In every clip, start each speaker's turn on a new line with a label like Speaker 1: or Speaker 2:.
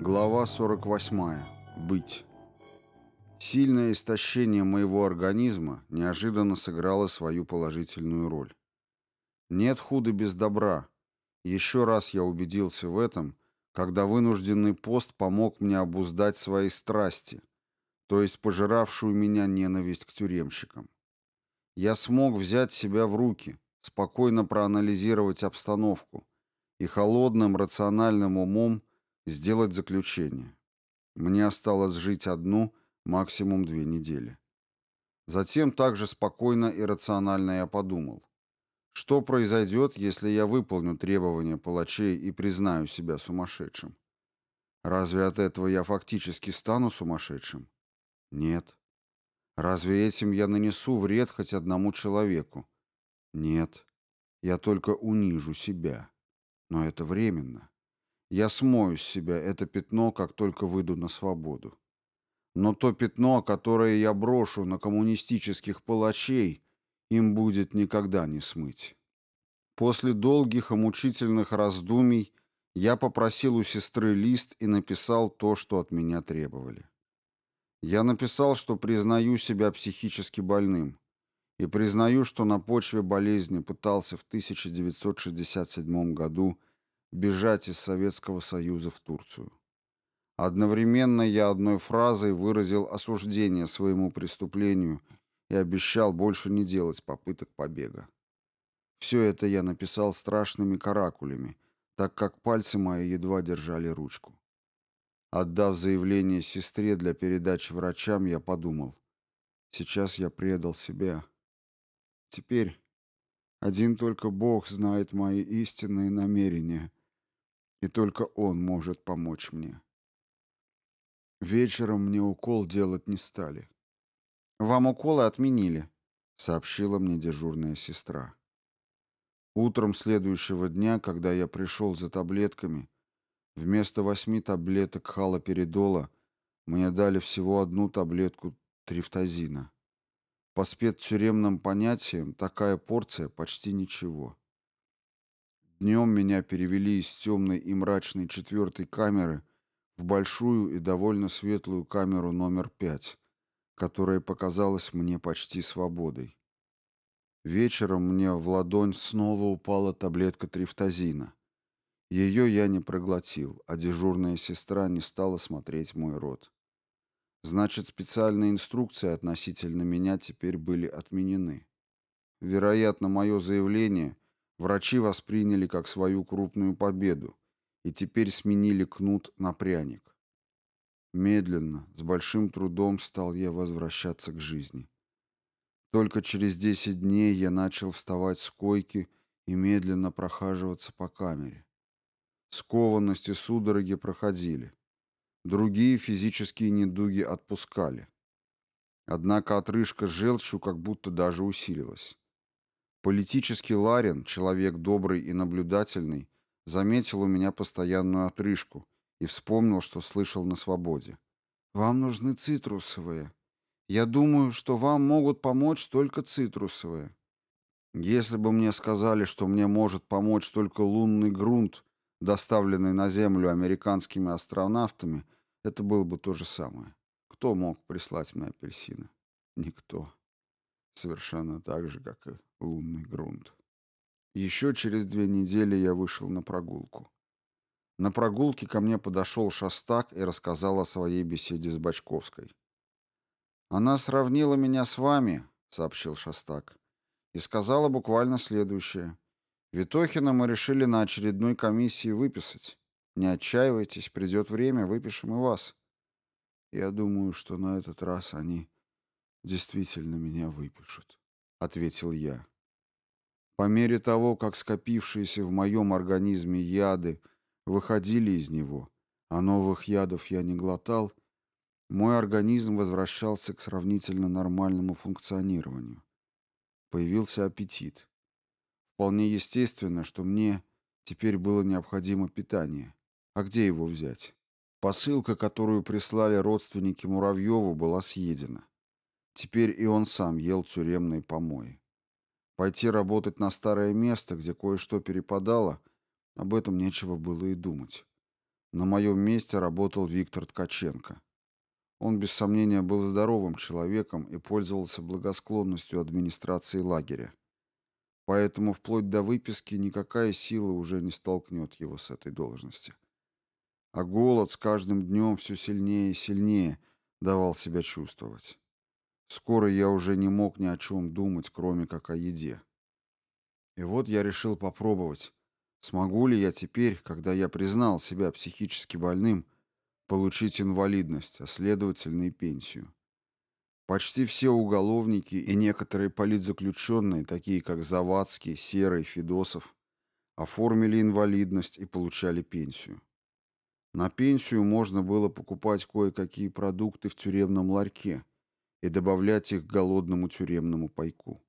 Speaker 1: Глава 48. Быть. Сильное истощение моего организма неожиданно сыграло свою положительную роль. Нет худа без добра. Еще раз я убедился в этом, когда вынужденный пост помог мне обуздать свои страсти, то есть пожиравшую меня ненависть к тюремщикам. Я смог взять себя в руки, спокойно проанализировать обстановку и холодным рациональным умом сделать заключение. Мне осталось жить одну, максимум две недели. Затем также спокойно и рационально я подумал. Что произойдет, если я выполню требования палачей и признаю себя сумасшедшим? Разве от этого я фактически стану сумасшедшим? Нет. Разве этим я нанесу вред хоть одному человеку? Нет. Я только унижу себя. Но это временно. Я смою с себя это пятно, как только выйду на свободу. Но то пятно, которое я брошу на коммунистических палачей, им будет никогда не смыть. После долгих и мучительных раздумий я попросил у сестры лист и написал то, что от меня требовали. Я написал, что признаю себя психически больным и признаю, что на почве болезни пытался в 1967 году бежать из Советского Союза в Турцию. Одновременно я одной фразой выразил осуждение своему преступлению и обещал больше не делать попыток побега. Все это я написал страшными каракулями, так как пальцы мои едва держали ручку. Отдав заявление сестре для передачи врачам, я подумал, сейчас я предал себя. Теперь один только Бог знает мои истинные намерения — и только он может помочь мне. Вечером мне укол делать не стали. «Вам уколы отменили», — сообщила мне дежурная сестра. Утром следующего дня, когда я пришел за таблетками, вместо восьми таблеток халоперидола мне дали всего одну таблетку трифтазина. По спецтюремным понятиям такая порция почти ничего. Днем меня перевели из темной и мрачной четвертой камеры в большую и довольно светлую камеру номер пять, которая показалась мне почти свободой. Вечером мне в ладонь снова упала таблетка трифтазина. Ее я не проглотил, а дежурная сестра не стала смотреть мой рот. Значит, специальные инструкции относительно меня теперь были отменены. Вероятно, мое заявление Врачи восприняли как свою крупную победу и теперь сменили кнут на пряник. Медленно, с большим трудом стал я возвращаться к жизни. Только через десять дней я начал вставать с койки и медленно прохаживаться по камере. Скованность и судороги проходили. Другие физические недуги отпускали. Однако отрыжка с желчью как будто даже усилилась. Политический Ларин, человек добрый и наблюдательный, заметил у меня постоянную отрыжку и вспомнил, что слышал на свободе. «Вам нужны цитрусовые. Я думаю, что вам могут помочь только цитрусовые». Если бы мне сказали, что мне может помочь только лунный грунт, доставленный на Землю американскими астронавтами, это было бы то же самое. Кто мог прислать мне апельсины? Никто. Совершенно так же, как и лунный грунт. Еще через две недели я вышел на прогулку. На прогулке ко мне подошел Шостак и рассказал о своей беседе с Бочковской. «Она сравнила меня с вами», — сообщил Шостак, и сказала буквально следующее. «Витохина мы решили на очередной комиссии выписать. Не отчаивайтесь, придет время, выпишем и вас». Я думаю, что на этот раз они действительно меня выпишут, — ответил я. По мере того, как скопившиеся в моем организме яды выходили из него, а новых ядов я не глотал, мой организм возвращался к сравнительно нормальному функционированию. Появился аппетит. Вполне естественно, что мне теперь было необходимо питание. А где его взять? Посылка, которую прислали родственники Муравьеву, была съедена. Теперь и он сам ел тюремные помои. Пойти работать на старое место, где кое-что перепадало, об этом нечего было и думать. На моем месте работал Виктор Ткаченко. Он, без сомнения, был здоровым человеком и пользовался благосклонностью администрации лагеря. Поэтому вплоть до выписки никакая сила уже не столкнет его с этой должности. А голод с каждым днем все сильнее и сильнее давал себя чувствовать. Скоро я уже не мог ни о чем думать, кроме как о еде. И вот я решил попробовать, смогу ли я теперь, когда я признал себя психически больным, получить инвалидность, а следовательно и пенсию. Почти все уголовники и некоторые политзаключенные, такие как Завадский, Серый, Федосов, оформили инвалидность и получали пенсию. На пенсию можно было покупать кое-какие продукты в тюремном ларьке и добавлять их голодному тюремному пайку.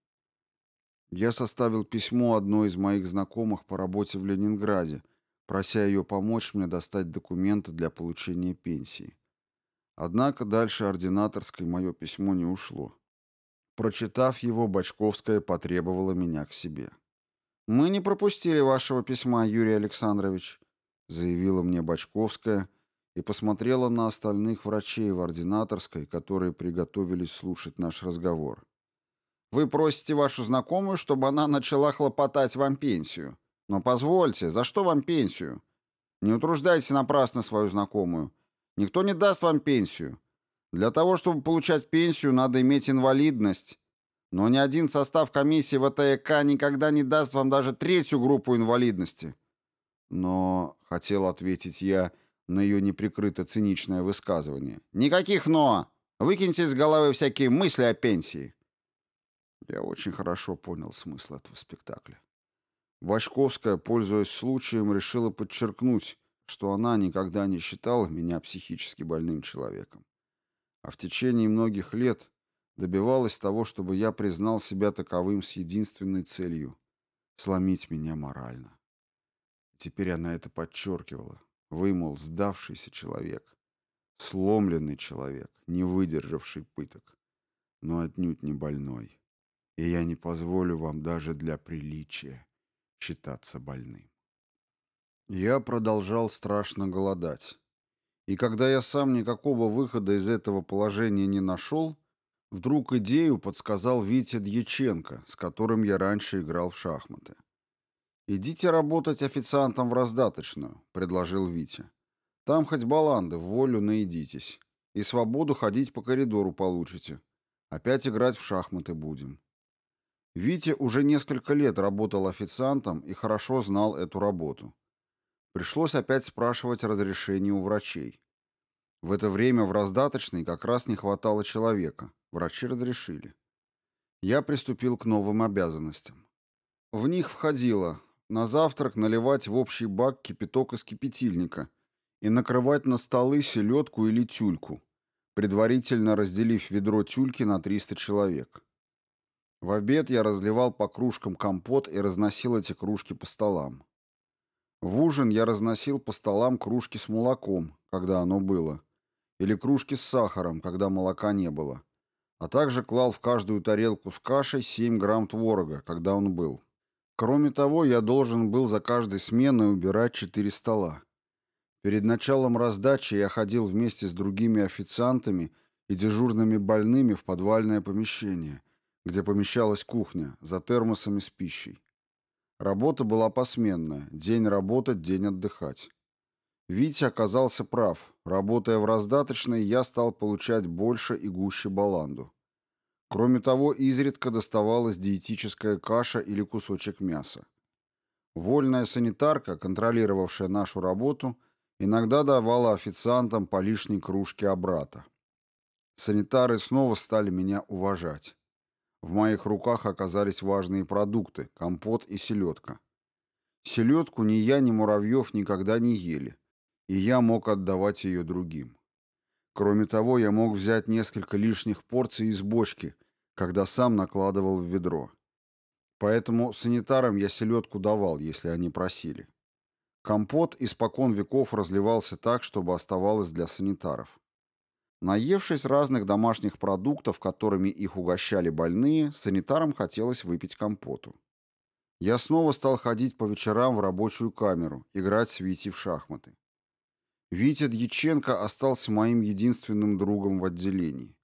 Speaker 1: Я составил письмо одной из моих знакомых по работе в Ленинграде, прося ее помочь мне достать документы для получения пенсии. Однако дальше ординаторской мое письмо не ушло. Прочитав его, Бочковская потребовала меня к себе. «Мы не пропустили вашего письма, Юрий Александрович», заявила мне Бочковская и посмотрела на остальных врачей в ординаторской, которые приготовились слушать наш разговор. «Вы просите вашу знакомую, чтобы она начала хлопотать вам пенсию. Но позвольте, за что вам пенсию? Не утруждайте напрасно свою знакомую. Никто не даст вам пенсию. Для того, чтобы получать пенсию, надо иметь инвалидность. Но ни один состав комиссии ВТЭК никогда не даст вам даже третью группу инвалидности. Но, хотел ответить я на ее неприкрыто циничное высказывание. Никаких «но». Выкиньте из головы всякие мысли о пенсии. Я очень хорошо понял смысл этого спектакля. Вачковская, пользуясь случаем, решила подчеркнуть, что она никогда не считала меня психически больным человеком. А в течение многих лет добивалась того, чтобы я признал себя таковым с единственной целью — сломить меня морально. Теперь она это подчеркивала. Вы, мол, сдавшийся человек, сломленный человек, не выдержавший пыток, но отнюдь не больной. И я не позволю вам даже для приличия считаться больным. Я продолжал страшно голодать. И когда я сам никакого выхода из этого положения не нашел, вдруг идею подсказал Витя Дьяченко, с которым я раньше играл в шахматы. «Идите работать официантом в раздаточную», — предложил Витя. «Там хоть баланды, в волю наедитесь. И свободу ходить по коридору получите. Опять играть в шахматы будем». Витя уже несколько лет работал официантом и хорошо знал эту работу. Пришлось опять спрашивать разрешение у врачей. В это время в раздаточной как раз не хватало человека. Врачи разрешили. Я приступил к новым обязанностям. В них входило на завтрак наливать в общий бак кипяток из кипятильника и накрывать на столы селедку или тюльку, предварительно разделив ведро тюльки на 300 человек. В обед я разливал по кружкам компот и разносил эти кружки по столам. В ужин я разносил по столам кружки с молоком, когда оно было, или кружки с сахаром, когда молока не было, а также клал в каждую тарелку с кашей 7 грамм творога, когда он был. Кроме того, я должен был за каждой сменой убирать 4 стола. Перед началом раздачи я ходил вместе с другими официантами и дежурными больными в подвальное помещение – где помещалась кухня, за термосами с пищей. Работа была посменная, день работать, день отдыхать. Витя оказался прав. Работая в раздаточной, я стал получать больше и гуще баланду. Кроме того, изредка доставалась диетическая каша или кусочек мяса. Вольная санитарка, контролировавшая нашу работу, иногда давала официантам по лишней кружке обрата. Санитары снова стали меня уважать. В моих руках оказались важные продукты – компот и селедка. Селедку ни я, ни Муравьев никогда не ели, и я мог отдавать ее другим. Кроме того, я мог взять несколько лишних порций из бочки, когда сам накладывал в ведро. Поэтому санитарам я селедку давал, если они просили. Компот испокон веков разливался так, чтобы оставалось для санитаров. Наевшись разных домашних продуктов, которыми их угощали больные, санитарам хотелось выпить компоту. Я снова стал ходить по вечерам в рабочую камеру, играть с Витей в шахматы. Витя Дьяченко остался моим единственным другом в отделении.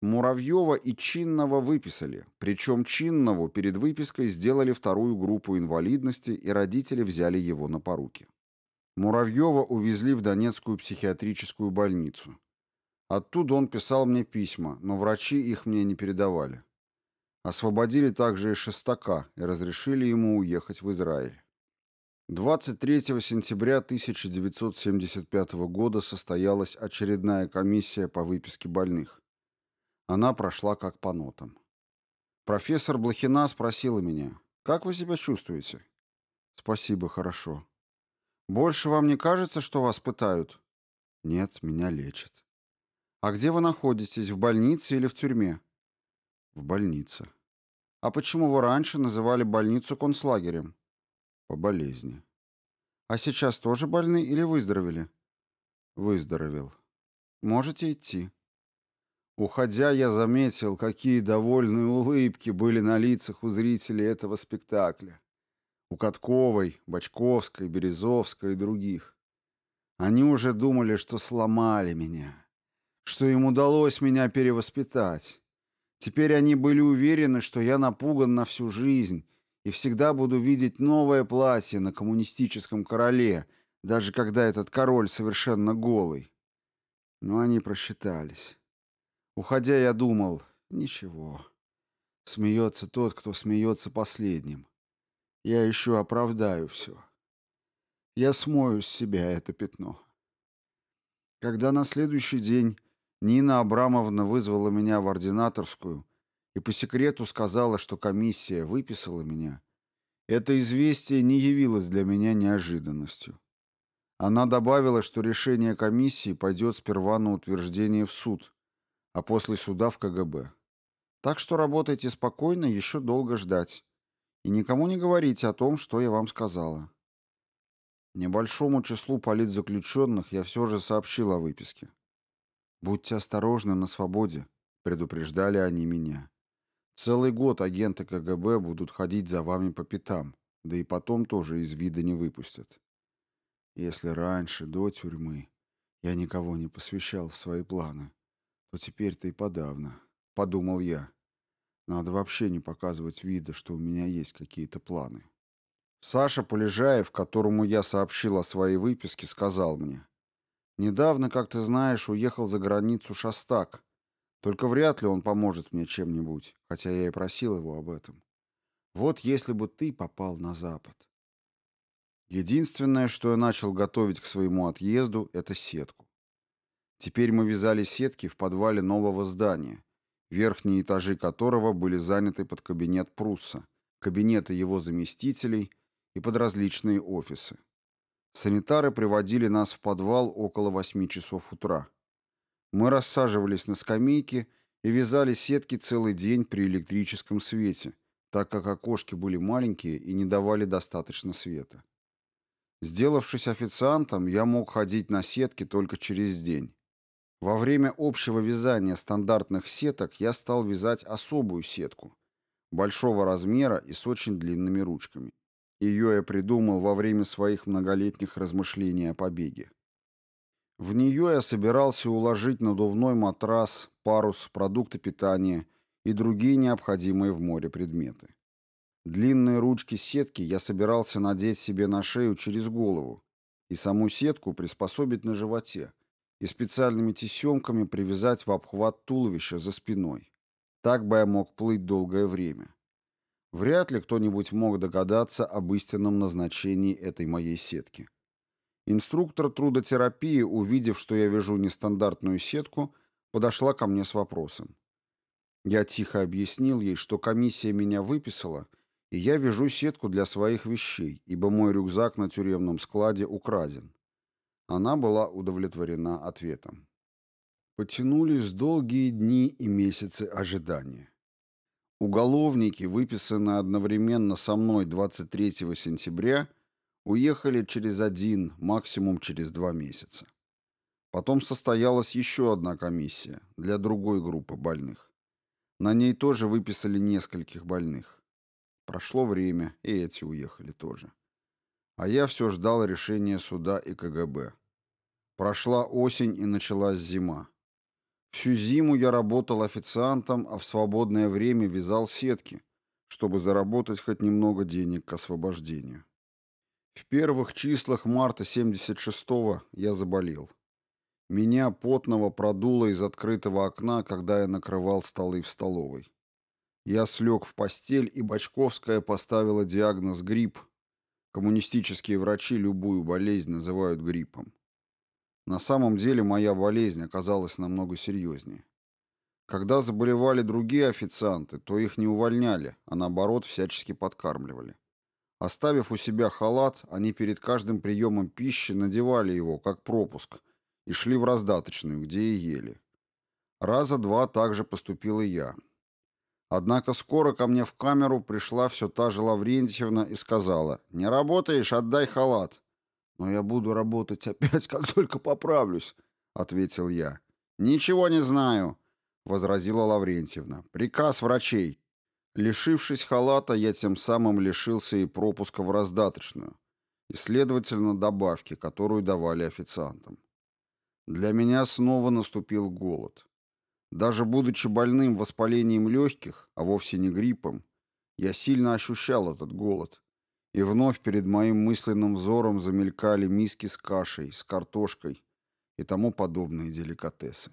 Speaker 1: Муравьева и Чинного выписали, причем Чиннову перед выпиской сделали вторую группу инвалидности, и родители взяли его на поруки. Муравьева увезли в Донецкую психиатрическую больницу. Оттуда он писал мне письма, но врачи их мне не передавали. Освободили также и Шестака и разрешили ему уехать в Израиль. 23 сентября 1975 года состоялась очередная комиссия по выписке больных. Она прошла как по нотам. Профессор Блохина спросила меня, «Как вы себя чувствуете?» «Спасибо, хорошо». «Больше вам не кажется, что вас пытают?» «Нет, меня лечат». «А где вы находитесь, в больнице или в тюрьме?» «В больнице». «А почему вы раньше называли больницу концлагерем?» «По болезни». «А сейчас тоже больны или выздоровели?» «Выздоровел». «Можете идти». Уходя, я заметил, какие довольные улыбки были на лицах у зрителей этого спектакля. У Катковой, Бочковской, Березовской и других. Они уже думали, что сломали меня, что им удалось меня перевоспитать. Теперь они были уверены, что я напуган на всю жизнь и всегда буду видеть новое платье на коммунистическом короле, даже когда этот король совершенно голый. Но они просчитались. Уходя, я думал, ничего. Смеется тот, кто смеется последним. Я еще оправдаю все. Я смою с себя это пятно. Когда на следующий день Нина Абрамовна вызвала меня в ординаторскую и по секрету сказала, что комиссия выписала меня, это известие не явилось для меня неожиданностью. Она добавила, что решение комиссии пойдет сперва на утверждение в суд, а после суда в КГБ. Так что работайте спокойно, еще долго ждать. И никому не говорите о том, что я вам сказала. Небольшому числу политзаключенных я все же сообщил о выписке. «Будьте осторожны на свободе», — предупреждали они меня. «Целый год агенты КГБ будут ходить за вами по пятам, да и потом тоже из вида не выпустят. Если раньше, до тюрьмы, я никого не посвящал в свои планы, то теперь-то и подавно, — подумал я. Надо вообще не показывать вида, что у меня есть какие-то планы. Саша Полежаев, которому я сообщил о своей выписке, сказал мне. «Недавно, как ты знаешь, уехал за границу Шастак. Только вряд ли он поможет мне чем-нибудь, хотя я и просил его об этом. Вот если бы ты попал на Запад». Единственное, что я начал готовить к своему отъезду, это сетку. Теперь мы вязали сетки в подвале нового здания, верхние этажи которого были заняты под кабинет Прусса, кабинеты его заместителей и под различные офисы. Санитары приводили нас в подвал около восьми часов утра. Мы рассаживались на скамейке и вязали сетки целый день при электрическом свете, так как окошки были маленькие и не давали достаточно света. Сделавшись официантом, я мог ходить на сетки только через день. Во время общего вязания стандартных сеток я стал вязать особую сетку, большого размера и с очень длинными ручками. Ее я придумал во время своих многолетних размышлений о побеге. В нее я собирался уложить надувной матрас, парус, продукты питания и другие необходимые в море предметы. Длинные ручки сетки я собирался надеть себе на шею через голову и саму сетку приспособить на животе, и специальными тесемками привязать в обхват туловища за спиной. Так бы я мог плыть долгое время. Вряд ли кто-нибудь мог догадаться об истинном назначении этой моей сетки. Инструктор трудотерапии, увидев, что я вяжу нестандартную сетку, подошла ко мне с вопросом. Я тихо объяснил ей, что комиссия меня выписала, и я вяжу сетку для своих вещей, ибо мой рюкзак на тюремном складе украден. Она была удовлетворена ответом. Потянулись долгие дни и месяцы ожидания. Уголовники, выписанные одновременно со мной 23 сентября, уехали через один, максимум через два месяца. Потом состоялась еще одна комиссия для другой группы больных. На ней тоже выписали нескольких больных. Прошло время, и эти уехали тоже. А я все ждал решения суда и КГБ. Прошла осень и началась зима. Всю зиму я работал официантом, а в свободное время вязал сетки, чтобы заработать хоть немного денег к освобождению. В первых числах марта 76-го я заболел. Меня потного продуло из открытого окна, когда я накрывал столы в столовой. Я слег в постель, и Бочковская поставила диагноз грипп. Коммунистические врачи любую болезнь называют гриппом. На самом деле моя болезнь оказалась намного серьезнее. Когда заболевали другие официанты, то их не увольняли, а наоборот всячески подкармливали. Оставив у себя халат, они перед каждым приемом пищи надевали его, как пропуск, и шли в раздаточную, где и ели. Раза два также поступил и я. Однако скоро ко мне в камеру пришла все та же Лаврентьевна и сказала, «Не работаешь, отдай халат». «Но я буду работать опять, как только поправлюсь», — ответил я. «Ничего не знаю», — возразила Лаврентьевна. «Приказ врачей». Лишившись халата, я тем самым лишился и пропуска в раздаточную, и, следовательно, добавки, которую давали официантам. Для меня снова наступил голод. Даже будучи больным воспалением легких, а вовсе не гриппом, я сильно ощущал этот голод. И вновь перед моим мысленным взором замелькали миски с кашей, с картошкой и тому подобные деликатесы.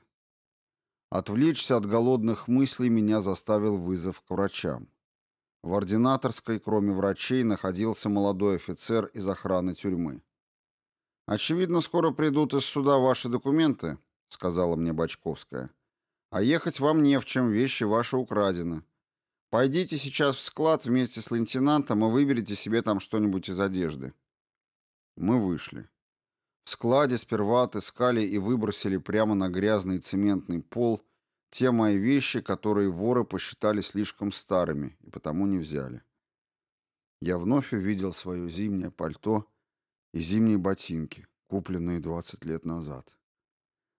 Speaker 1: Отвлечься от голодных мыслей меня заставил вызов к врачам. В ординаторской, кроме врачей, находился молодой офицер из охраны тюрьмы. «Очевидно, скоро придут из суда ваши документы», — сказала мне Бочковская. А ехать вам не в чем, вещи ваши украдены. Пойдите сейчас в склад вместе с лейтенантом и выберите себе там что-нибудь из одежды. Мы вышли. В складе сперва отыскали и выбросили прямо на грязный цементный пол те мои вещи, которые воры посчитали слишком старыми и потому не взяли. Я вновь увидел свое зимнее пальто и зимние ботинки, купленные 20 лет назад.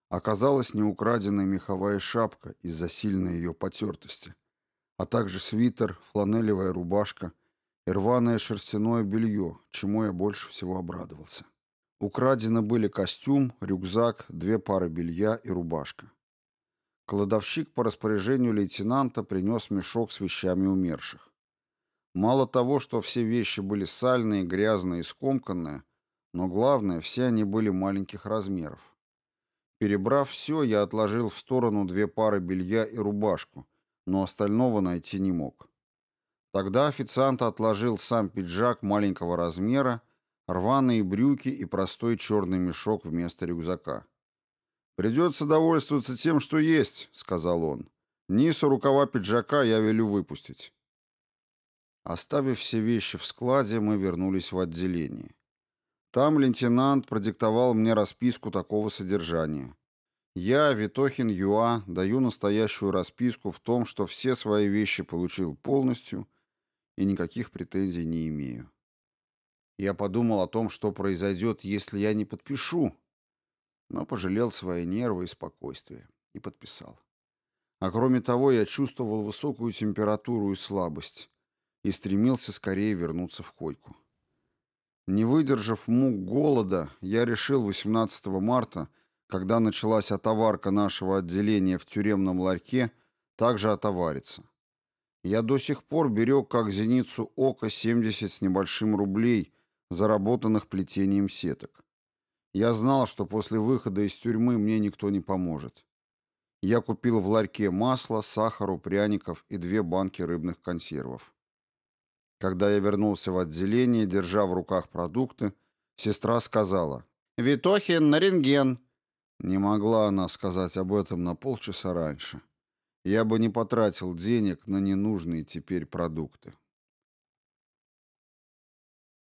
Speaker 1: Оказалась неукраденная меховая шапка из-за сильной ее потертости, а также свитер, фланелевая рубашка и рваное шерстяное белье, чему я больше всего обрадовался. Украдены были костюм, рюкзак, две пары белья и рубашка. Кладовщик по распоряжению лейтенанта принес мешок с вещами умерших. Мало того, что все вещи были сальные, грязные и скомканные, но главное, все они были маленьких размеров. Перебрав все, я отложил в сторону две пары белья и рубашку, но остального найти не мог. Тогда официант отложил сам пиджак маленького размера, рваные брюки и простой черный мешок вместо рюкзака. «Придется довольствоваться тем, что есть», — сказал он. «Низ рукава пиджака я велю выпустить». Оставив все вещи в складе, мы вернулись в отделение. Там лейтенант продиктовал мне расписку такого содержания. Я, Витохин Юа, даю настоящую расписку в том, что все свои вещи получил полностью и никаких претензий не имею. Я подумал о том, что произойдет, если я не подпишу, но пожалел свои нервы и спокойствие и подписал. А кроме того, я чувствовал высокую температуру и слабость и стремился скорее вернуться в койку. Не выдержав мук голода, я решил 18 марта, когда началась отоварка нашего отделения в тюремном ларьке, также отовариться. Я до сих пор берег как зеницу ока 70 с небольшим рублей, заработанных плетением сеток. Я знал, что после выхода из тюрьмы мне никто не поможет. Я купил в ларьке масло, сахару, пряников и две банки рыбных консервов. Когда я вернулся в отделение, держа в руках продукты, сестра сказала «Витохин на рентген». Не могла она сказать об этом на полчаса раньше. Я бы не потратил денег на ненужные теперь продукты.